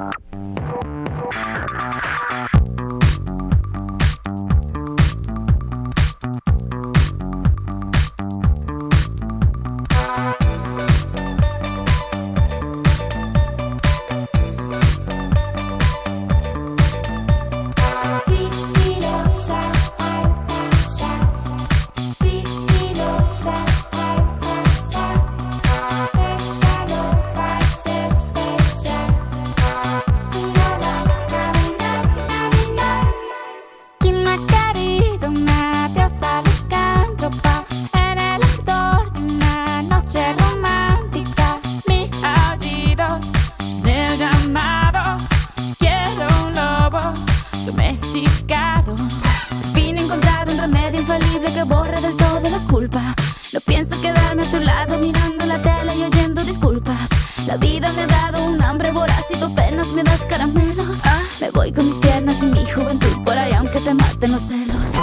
あ。Culpa. No pienso quedarme a tu lado mirando la tele y oyendo disculpas. La vida me ha dado un hambre voraz y tú apenas me das caramelos. Me voy con mis piernas y mi juventud por ahí aunque te maten los celos.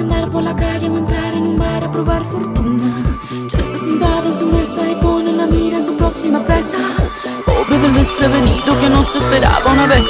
Andar por la calle o entrar en un bar a probar fortuna. Ya está sentada en su mesa y pone la mira en su próxima presa. Desprevenido que no se esperaba una vez.